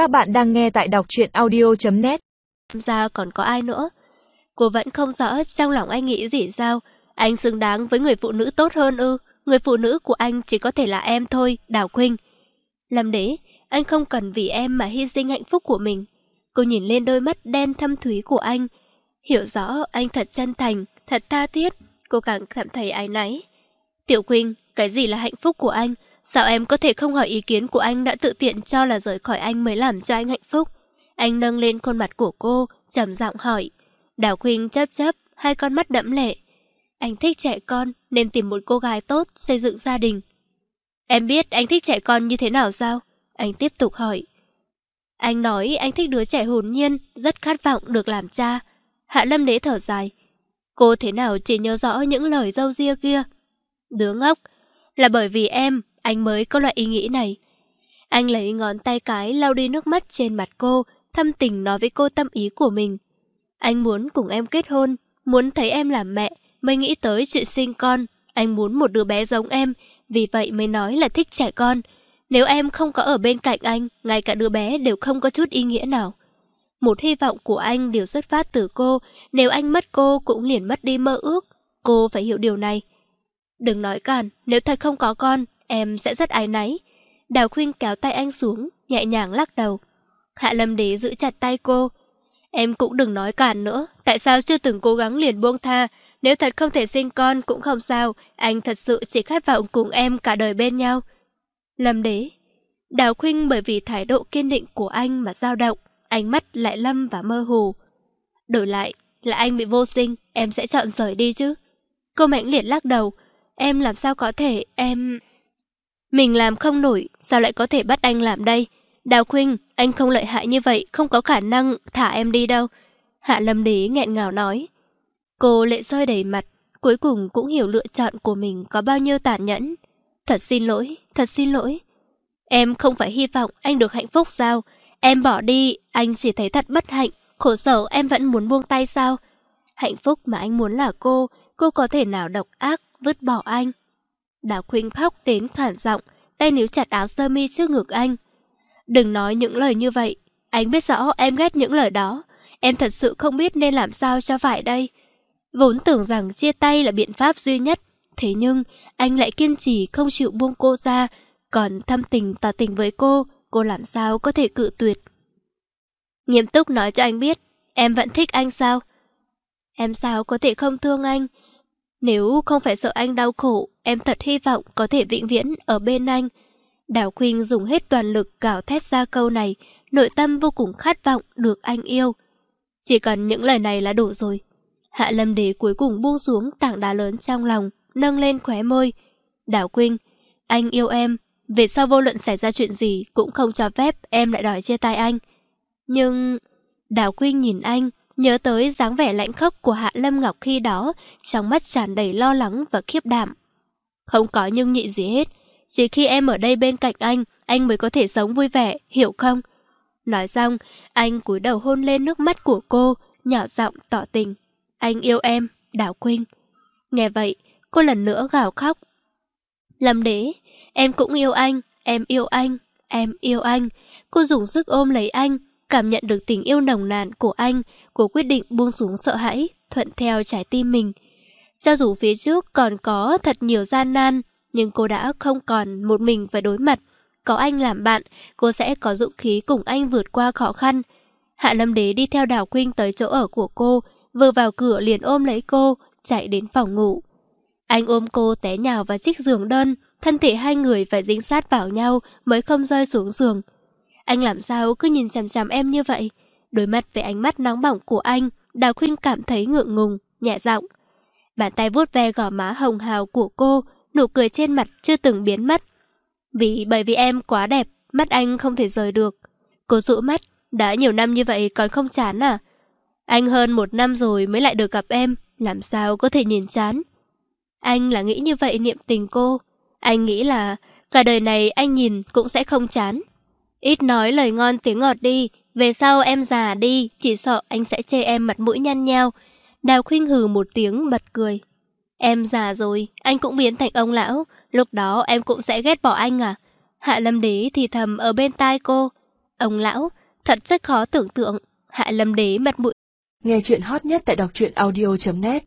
Các bạn đang nghe tại đọc truyện audio.net Ra còn có ai nữa? Cô vẫn không rõ trong lòng anh nghĩ gì sao. Anh xứng đáng với người phụ nữ tốt hơn ư. Người phụ nữ của anh chỉ có thể là em thôi, Đào Khuynh. làm đế, anh không cần vì em mà hy sinh hạnh phúc của mình. Cô nhìn lên đôi mắt đen thâm thúy của anh. Hiểu rõ anh thật chân thành, thật tha thiết. Cô càng cảm thấy ái náy. Tiểu Khuynh, cái gì là hạnh phúc của anh? Sao em có thể không hỏi ý kiến của anh đã tự tiện cho là rời khỏi anh mới làm cho anh hạnh phúc? Anh nâng lên khuôn mặt của cô, trầm giọng hỏi. Đào Khuynh chấp chấp, hai con mắt đẫm lệ. Anh thích trẻ con, nên tìm một cô gái tốt, xây dựng gia đình. Em biết anh thích trẻ con như thế nào sao? Anh tiếp tục hỏi. Anh nói anh thích đứa trẻ hồn nhiên, rất khát vọng được làm cha. Hạ Lâm Đế thở dài. Cô thế nào chỉ nhớ rõ những lời dâu ria kia? Đứa ngốc, là bởi vì em, anh mới có loại ý nghĩ này. Anh lấy ngón tay cái lau đi nước mắt trên mặt cô, thâm tình nói với cô tâm ý của mình. Anh muốn cùng em kết hôn, muốn thấy em làm mẹ, mới nghĩ tới chuyện sinh con. Anh muốn một đứa bé giống em, vì vậy mới nói là thích trẻ con. Nếu em không có ở bên cạnh anh, ngay cả đứa bé đều không có chút ý nghĩa nào. Một hy vọng của anh đều xuất phát từ cô, nếu anh mất cô cũng liền mất đi mơ ước. Cô phải hiểu điều này. Đừng nói càn, nếu thật không có con, em sẽ rất ái náy. Đào Khuynh kéo tay anh xuống, nhẹ nhàng lắc đầu. Hạ Lâm Đế giữ chặt tay cô. Em cũng đừng nói cản nữa, tại sao chưa từng cố gắng liền buông tha, nếu thật không thể sinh con cũng không sao, anh thật sự chỉ khát vọng cùng em cả đời bên nhau. Lâm Đế Đào Khuynh bởi vì thái độ kiên định của anh mà dao động, ánh mắt lại lâm và mơ hồ. Đổi lại, là anh bị vô sinh, em sẽ chọn rời đi chứ. Cô mạnh liệt lắc đầu, em làm sao có thể, em... Mình làm không nổi, sao lại có thể bắt anh làm đây? Đào Khuynh, anh không lợi hại như vậy, không có khả năng thả em đi đâu. Hạ Lâm Đế nghẹn ngào nói. Cô lệ rơi đầy mặt, cuối cùng cũng hiểu lựa chọn của mình có bao nhiêu tàn nhẫn. Thật xin lỗi, thật xin lỗi. Em không phải hy vọng anh được hạnh phúc sao? Em bỏ đi, anh chỉ thấy thật bất hạnh, khổ sở em vẫn muốn buông tay sao? Hạnh phúc mà anh muốn là cô, cô có thể nào độc ác, vứt bỏ anh? Đào Khuynh khóc đến khản giọng, tay níu chặt áo sơ mi trước ngực anh. Đừng nói những lời như vậy, anh biết rõ em ghét những lời đó. Em thật sự không biết nên làm sao cho phải đây. Vốn tưởng rằng chia tay là biện pháp duy nhất, thế nhưng anh lại kiên trì không chịu buông cô ra, còn thâm tình tỏ tình với cô, cô làm sao có thể cự tuyệt. Nghiêm túc nói cho anh biết, em vẫn thích anh sao? Em sao có thể không thương anh? Nếu không phải sợ anh đau khổ, em thật hy vọng có thể vĩnh viễn ở bên anh. Đào Khuynh dùng hết toàn lực cào thét ra câu này, nội tâm vô cùng khát vọng được anh yêu. Chỉ cần những lời này là đủ rồi. Hạ Lâm Đế cuối cùng buông xuống tảng đá lớn trong lòng, nâng lên khóe môi. Đào Quyên, anh yêu em, về sau vô luận xảy ra chuyện gì cũng không cho phép em lại đòi chia tay anh. Nhưng... Đào Quyên nhìn anh, nhớ tới dáng vẻ lạnh khốc của Hạ Lâm Ngọc khi đó, trong mắt tràn đầy lo lắng và khiếp đảm. Không có nhưng nhị gì hết, chỉ khi em ở đây bên cạnh anh, anh mới có thể sống vui vẻ, hiểu không? Nói xong, anh cúi đầu hôn lên nước mắt của cô, nhỏ giọng tỏ tình. Anh yêu em, Đào quynh Nghe vậy, cô lần nữa gào khóc. Lâm đế, em cũng yêu anh, em yêu anh, em yêu anh. Cô dùng sức ôm lấy anh, cảm nhận được tình yêu nồng nàn của anh. Cô quyết định buông xuống sợ hãi, thuận theo trái tim mình. Cho dù phía trước còn có thật nhiều gian nan, nhưng cô đã không còn một mình phải đối mặt. Có anh làm bạn, cô sẽ có dũng khí cùng anh vượt qua khó khăn. Hạ Lâm Đế đi theo Đào quynh tới chỗ ở của cô, vừa vào cửa liền ôm lấy cô, chạy đến phòng ngủ. Anh ôm cô té nhào vào chiếc giường đơn, thân thể hai người phải dính sát vào nhau mới không rơi xuống giường. Anh làm sao cứ nhìn chằm chằm em như vậy? Đối mặt với ánh mắt nóng bỏng của anh, Đào Khuynh cảm thấy ngượng ngùng, nhẹ giọng. Bàn tay vuốt ve gò má hồng hào của cô, nụ cười trên mặt chưa từng biến mất. Vì bởi vì em quá đẹp, mắt anh không thể rời được. Cô dụ mắt, đã nhiều năm như vậy còn không chán à? Anh hơn một năm rồi mới lại được gặp em, làm sao có thể nhìn chán? Anh là nghĩ như vậy niệm tình cô. Anh nghĩ là cả đời này anh nhìn cũng sẽ không chán. Ít nói lời ngon tiếng ngọt đi, về sau em già đi, chỉ sợ anh sẽ chê em mặt mũi nhăn nheo. Đào khuyên hừ một tiếng bật cười. Em già rồi, anh cũng biến thành ông lão, lúc đó em cũng sẽ ghét bỏ anh à? Hạ Lâm Đế thì thầm ở bên tai cô. Ông lão, thật rất khó tưởng tượng. Hạ Lâm Đế mặt mũi. Nghe chuyện hot nhất tại đọc truyện audio.net